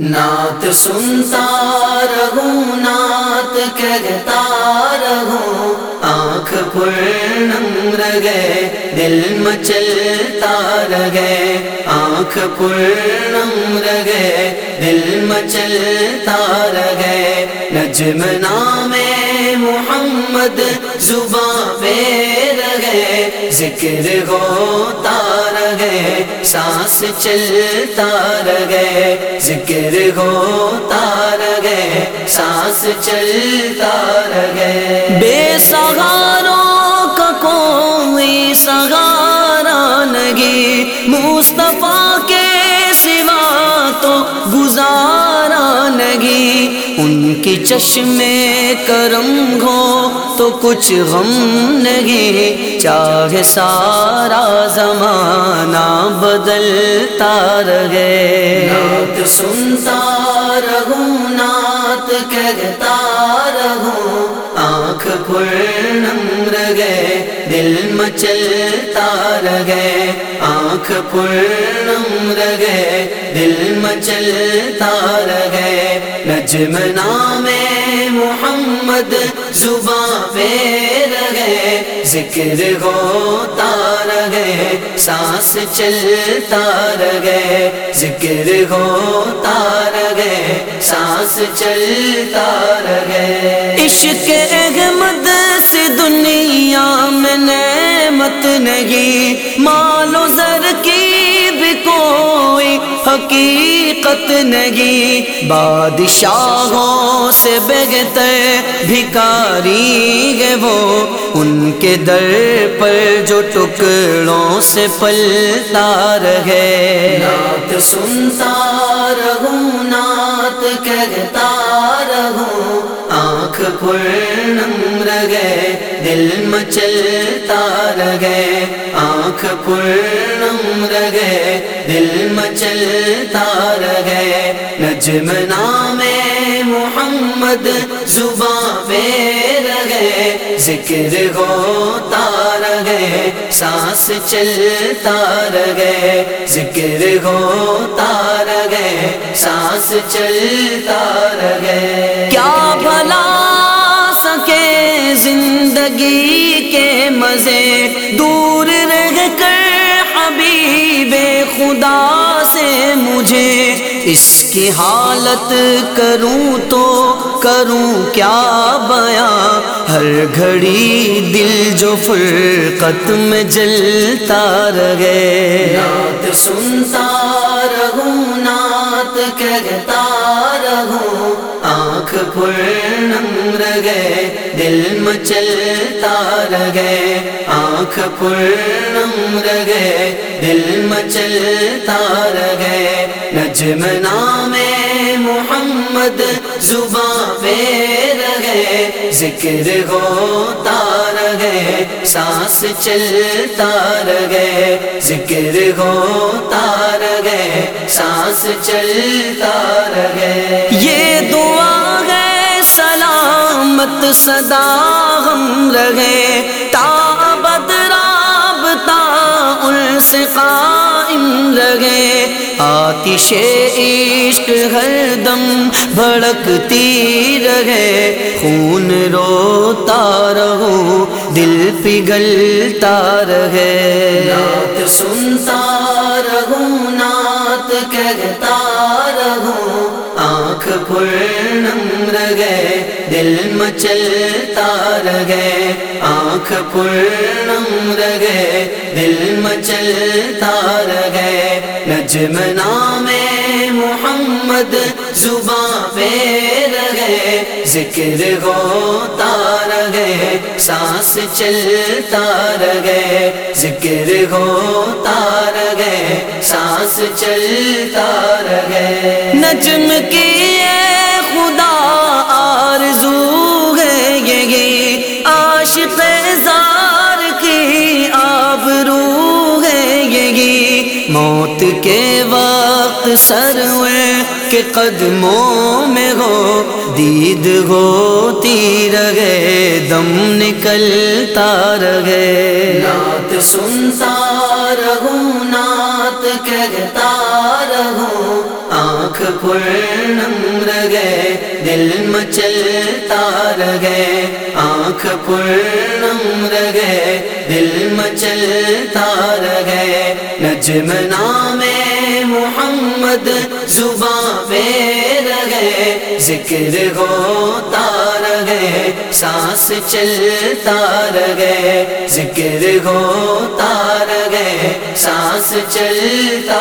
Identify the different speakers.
Speaker 1: نعت سنتا رہوں نعت کہتا رہوں آنکھ پورنم رگے، دل مچلتا رگے۔ آنکھ پورنم رگے، دل مچلتا رگے۔ نجم نام محمد زباں پہ رگے ذکر ہوتا رگے سانس چلتا رگے ذکر ہوتا رگے سانس چلتا رگے
Speaker 2: بے سہاروں کا کوئی سہارا نگی مصطفیٰ کے سوا تو گزارا نگی ان کی چشم کرم ہو تو کچھ غم نہیں۔ چاہے سارا زمانہ بدلتا رہے۔
Speaker 1: نعت سنتا رہوں، نعت کہتا رہوں۔ آنکھ پورنم رگے، دل مچلتا رگے۔ آنکھ پورنم رگے دل مچلتا رگے نجم نام محمد زباں پہ رگے ذکر ہوتا رگے سانس چلتا رگے ذکر ہوتا رگے سانس چلتا رگے
Speaker 2: عشق احمد سے دنیا میں نعمت نہیں، مال و زر کی حقیقت نہیں، بادشاہوں سے بہتر بھکاری ہے وہ۔ ان کے در پر جو ٹکڑوں سے پلتا رہے۔
Speaker 1: نعت سنتا رہوں، نعت کہتا رہوں۔ آنکھ پورنم رگے دل مچلتا رگے آنکھ پورنم رگے دل مچلتا رگے نجم نام محمد زباں پہ رگے ذکر ہوتا رگے سانس چلتا رگے ذکر ہوتا رگے سانس چلتا رگے
Speaker 2: زندگی کے مزے دور رہ کر حبیب خدا سے مجھے اس کی حالت کروں تو کروں کیا بیاں ہر گھڑی دل جو فرقت میں جلتا رہے
Speaker 1: نعت سنتا رہوں، نعت کہتا رہوں آنکھ پورنم رگے دل مچلتا رگے آنکھ پورنم رگے دل مچلتا رگے نجم نام محمد زباں پہ رگے ذکر ہوتا رگے سانس چلتا رگے ذکر ہوتا رگے سانس چلتا رگے
Speaker 2: سلامت صدا ہم رہے، تا بدرابتا ان سے قائم رہے۔ آتش عشق ہر دم بھڑکتی رہے، خون روتا رہو، دل پگھلتا رہے۔
Speaker 1: نعت سنتا رہوں نعت کہتا رہوں آنکھ پورنم رگے دل مچلتا رگے آنکھ پورنم رگے دل مچلتا رگے نجم نام محمد زباں پہ رگے ذکر ہوتا رگے سانس چلتا رگے ذکر ہوتا رگے سانس چلتا رگے
Speaker 2: نجم کی موت کے وقت سروے کے قدموں میں ہو، دید ہوتی رہے، دم نکلتا رہے۔
Speaker 1: نعت سنتا رہوں نعت کہتا رہوں آنکھ آنکھ پورنم رگے دل مچلتا رگے آنکھ پورنم رگے دل مچلتا رگے نجم نام محمد زباں پہ رگے ذکر ہوتا رگے سانس چلتا رگے ذکر ہوتا رگے سانس چلتا